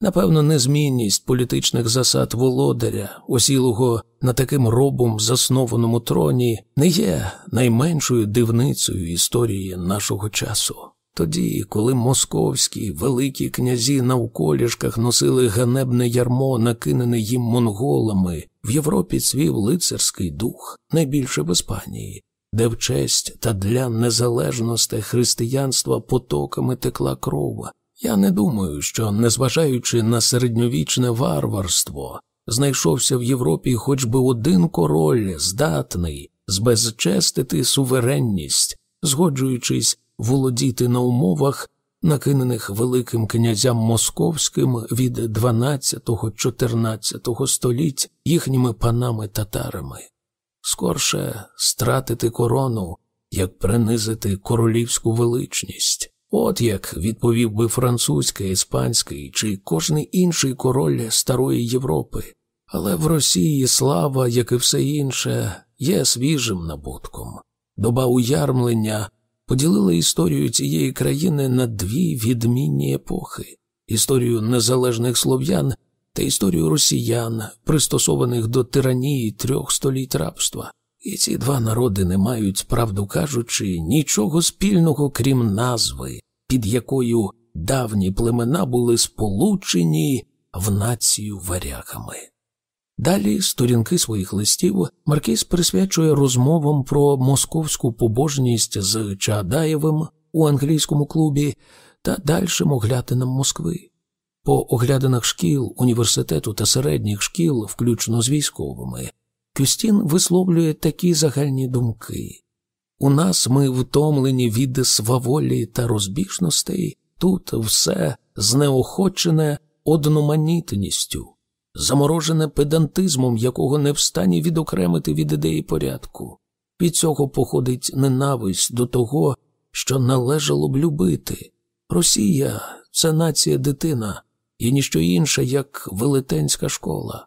Напевно, незмінність політичних засад володаря, осілого на таким робом заснованому троні, не є найменшою дивницею історії нашого часу. Тоді, коли московські великі князі на уколішках носили ганебне ярмо, накинене їм монголами, в Європі цвів лицарський дух, найбільше в Іспанії, де в честь та для незалежності християнства потоками текла крова. Я не думаю, що, незважаючи на середньовічне варварство, знайшовся в Європі хоч би один король, здатний збезчестити суверенність, згоджуючись володіти на умовах, накинених Великим князям Московським від 12-14 століть їхніми панами татарами. Скорше стратити корону, як принизити королівську величність. От як відповів би французький, іспанський чи кожний інший король Старої Європи. Але в Росії слава, як і все інше, є свіжим набутком. Доба уярмлення поділила історію цієї країни на дві відмінні епохи: історію незалежних слов'ян та історію росіян, пристосованих до тиранії трьох століть рабства. І ці два народи не мають, правду кажучи, нічого спільного, крім назви, під якою давні племена були сполучені в націю варягами. Далі сторінки своїх листів Маркіз присвячує розмовам про московську побожність з Чаадаєвим у англійському клубі та дальшим оглядинам Москви. По оглядинах шкіл, університету та середніх шкіл, включно з військовими, Кюстін висловлює такі загальні думки. У нас ми втомлені від сваволі та розбіжностей, тут все знеохочене одноманітністю заморожене педантизмом, якого не встані відокремити від ідеї порядку. Від цього походить ненависть до того, що належало б любити. Росія це нація дитина і ніщо інше, як велетенська школа.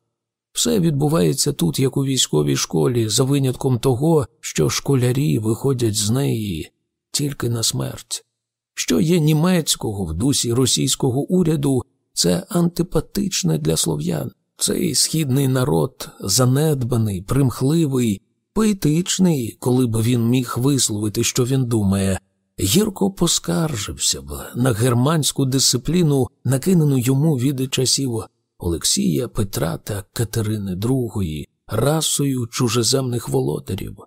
Все відбувається тут, як у військовій школі, за винятком того, що школярі виходять з неї тільки на смерть. Що є німецького в дусі російського уряду, це антипатичне для слов'ян. Цей східний народ занедбаний, примхливий, поетичний, коли б він міг висловити, що він думає, гірко поскаржився б на германську дисципліну, накинену йому від часів Олексія, Петра та Катерини II, расою чужеземних володарів.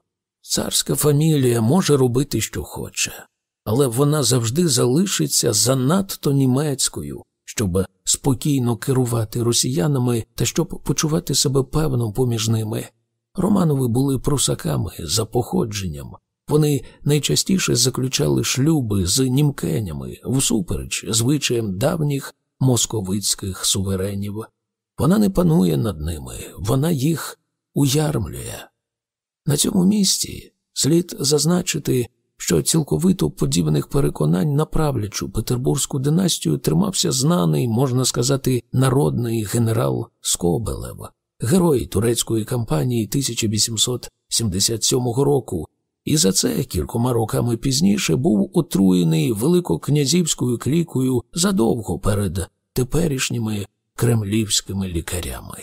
Царська фамілія може робити, що хоче, але вона завжди залишиться занадто німецькою щоб спокійно керувати росіянами та щоб почувати себе певно поміж ними. Романови були прусаками за походженням. Вони найчастіше заключали шлюби з німкенями всупереч звичаєм давніх московицьких суверенів. Вона не панує над ними, вона їх уярмлює. На цьому місці слід зазначити, що цілковито подібних переконань на правлячу петербурзьку династію тримався знаний, можна сказати, народний генерал Скобелев, герой турецької кампанії 1877 року, і за це кількома роками пізніше був отруєний великокнязівською клікою задовго перед теперішніми кремлівськими лікарями.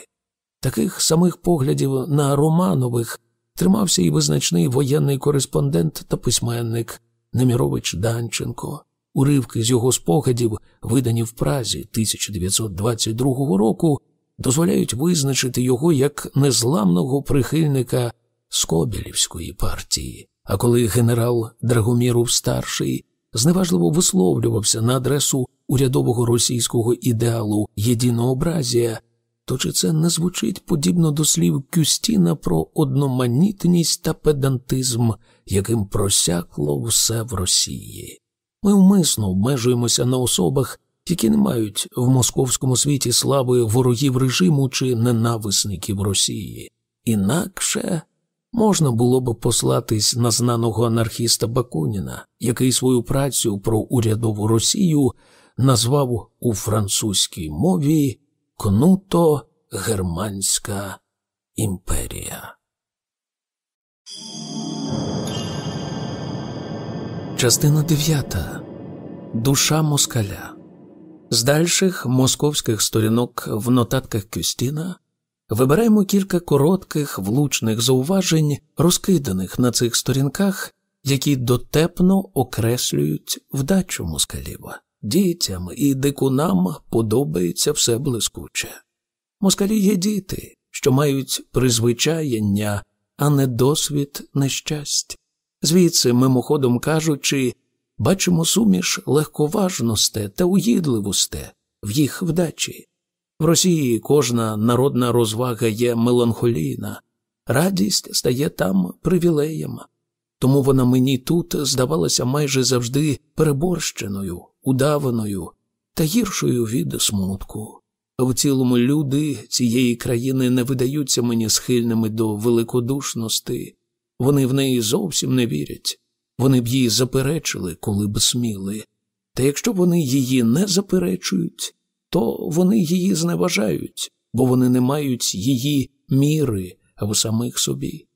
Таких самих поглядів на Романових тримався і визначний воєнний кореспондент та письменник Немірович Данченко. Уривки з його спогадів, видані в Празі 1922 року, дозволяють визначити його як незламного прихильника Скобілівської партії. А коли генерал Драгоміров старший зневажливо висловлювався на адресу урядового російського ідеалу єдинообразія, то чи це не звучить подібно до слів Кюстіна про одноманітність та педантизм, яким просякло все в Росії? Ми вмисно обмежуємося на особах, які не мають в московському світі слави ворогів режиму чи ненависників Росії. Інакше можна було б послатись на знаного анархіста Бакуніна, який свою працю про урядову Росію назвав у французькій мові Кнуто Германська імперія. Частина дев'ята Душа москаля. З дальших московських сторінок в нотатках Кюстіна вибираємо кілька коротких влучних зауважень, розкиданих на цих сторінках, які дотепно окреслюють вдачу москалів. Дітям і дикунам подобається все блискуче. Москалі є діти, що мають призвичаєння, а не досвід нещасть. Звідси, мимоходом кажучи, бачимо суміш легковажносте та уїдливосте в їх вдачі. В Росії кожна народна розвага є меланхолійна, радість стає там привілеєм, тому вона мені тут здавалася майже завжди переборщеною удаваною та гіршою від смутку. В цілому люди цієї країни не видаються мені схильними до великодушності, вони в неї зовсім не вірять, вони б її заперечили, коли б сміли. Та якщо вони її не заперечують, то вони її зневажають, бо вони не мають її міри в самих собі.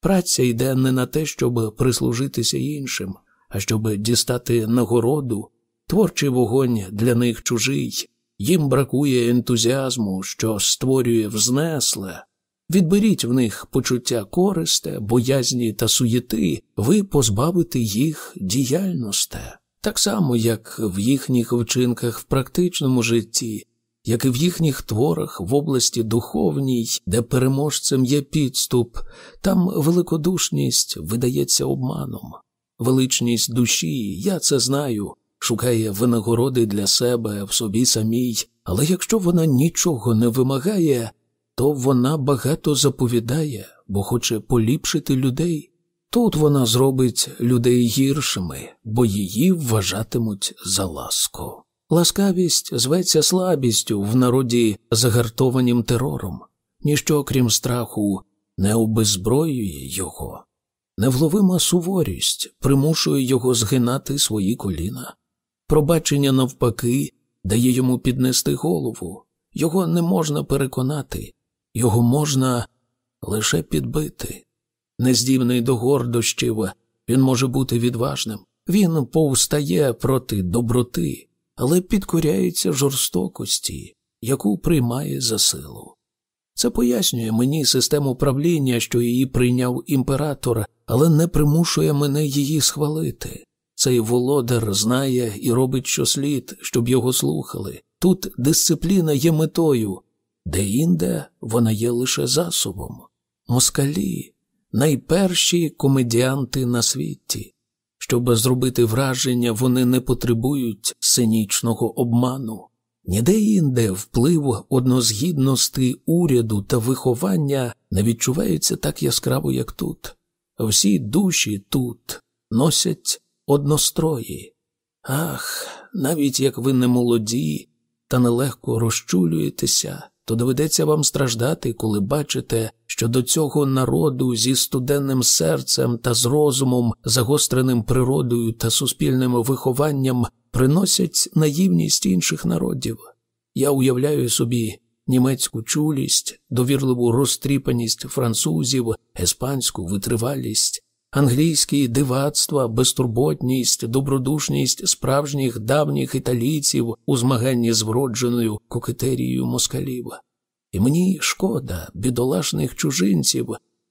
Праця йде не на те, щоб прислужитися іншим, а щоб дістати нагороду, творчий вогонь для них чужий, їм бракує ентузіазму, що створює взнесле. Відберіть в них почуття користе, боязні та суєти, ви позбавите їх діяльності, так само, як в їхніх вчинках в практичному житті, як і в їхніх творах в області духовній, де переможцем є підступ, там великодушність видається обманом, величність душі, я це знаю, шукає винагороди для себе в собі самій, але якщо вона нічого не вимагає, то вона багато заповідає, бо хоче поліпшити людей. Тут вона зробить людей гіршими, бо її вважатимуть за ласку. Ласкавість зветься слабістю в народі загартованім терором, ніщо крім страху не обезброює його. Невловима суворість примушує його згинати свої коліна. Пробачення, навпаки, дає йому піднести голову, його не можна переконати, його можна лише підбити. Нездібний до гордощів, він може бути відважним, він повстає проти доброти, але підкоряється жорстокості, яку приймає за силу. Це пояснює мені систему правління, що її прийняв імператор, але не примушує мене її схвалити. Цей володар знає і робить що слід, щоб його слухали. Тут дисципліна є метою, де інде вона є лише засобом. Москалі найперші комедіанти на світі. Щоб зробити враження, вони не потребують синічного обману. Ніде інде вплив однозгідності уряду та виховання не відчувається так яскраво, як тут. Всі душі тут носять однострої. Ах, навіть як ви не молоді та нелегко розчулюєтеся, то доведеться вам страждати, коли бачите, що до цього народу зі студенним серцем та з розумом, загостреним природою та суспільним вихованням приносять наївність інших народів. Я уявляю собі німецьку чулість, довірливу розтріпаність французів, еспанську витривалість, англійські дивацтва, безтурботність, добродушність справжніх давніх італійців у змаганні з вродженою кокетерією москалів. І мені шкода бідолашних чужинців,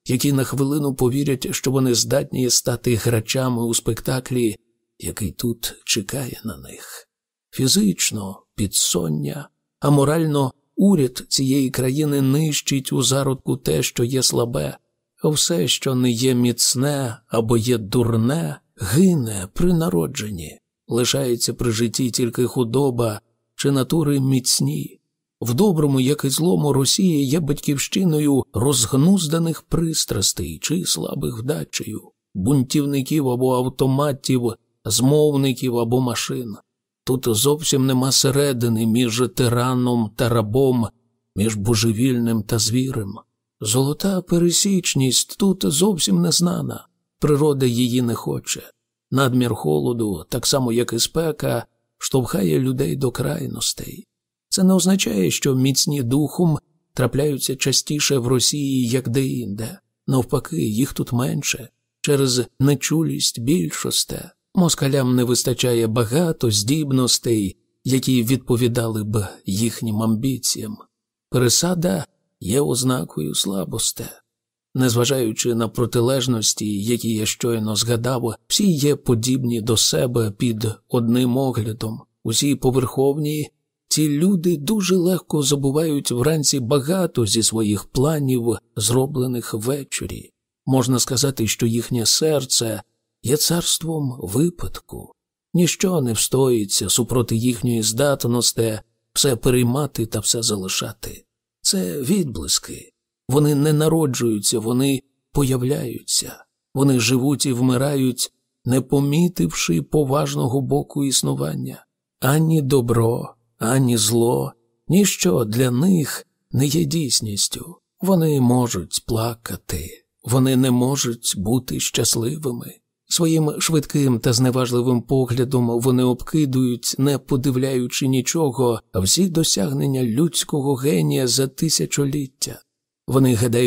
які на хвилину повірять, що вони здатні стати грачами у спектаклі, який тут чекає на них. Фізично підсоння, а морально уряд цієї країни нищить у зародку те, що є слабе, все, що не є міцне або є дурне, гине при народженні, лишається при житті тільки худоба чи натури міцні. В доброму, як і злому, Росія є батьківщиною розгнузданих пристрастей чи слабих вдачею, бунтівників або автоматів, змовників або машин. Тут зовсім нема середини між тираном та рабом, між божевільним та звірем. Золота пересічність тут зовсім не знана, природа її не хоче. Надмір холоду, так само як і спека, штовхає людей до крайностей. Це не означає, що міцні духом трапляються частіше в Росії, як деінде. Навпаки, їх тут менше, через нечулість більшосте. Москалям не вистачає багато здібностей, які відповідали б їхнім амбіціям. Пересада є ознакою слабосте. Незважаючи на протилежності, які я щойно згадав, всі є подібні до себе під одним оглядом, усі поверховні, ці люди дуже легко забувають вранці багато зі своїх планів, зроблених ввечері. Можна сказати, що їхнє серце є царством випадку, ніщо не встоїться супроти їхньої здатності все переймати та все залишати. Це відблиски. Вони не народжуються, вони появляються, вони живуть і вмирають не помітивши поважного боку існування. Ані добро, ані зло, ніщо для них не є дійсністю. Вони можуть плакати, вони не можуть бути щасливими. Своїм швидким та зневажливим поглядом вони обкидують, не подивляючи нічого, всі досягнення людського генія за тисячоліття. Вони гадають,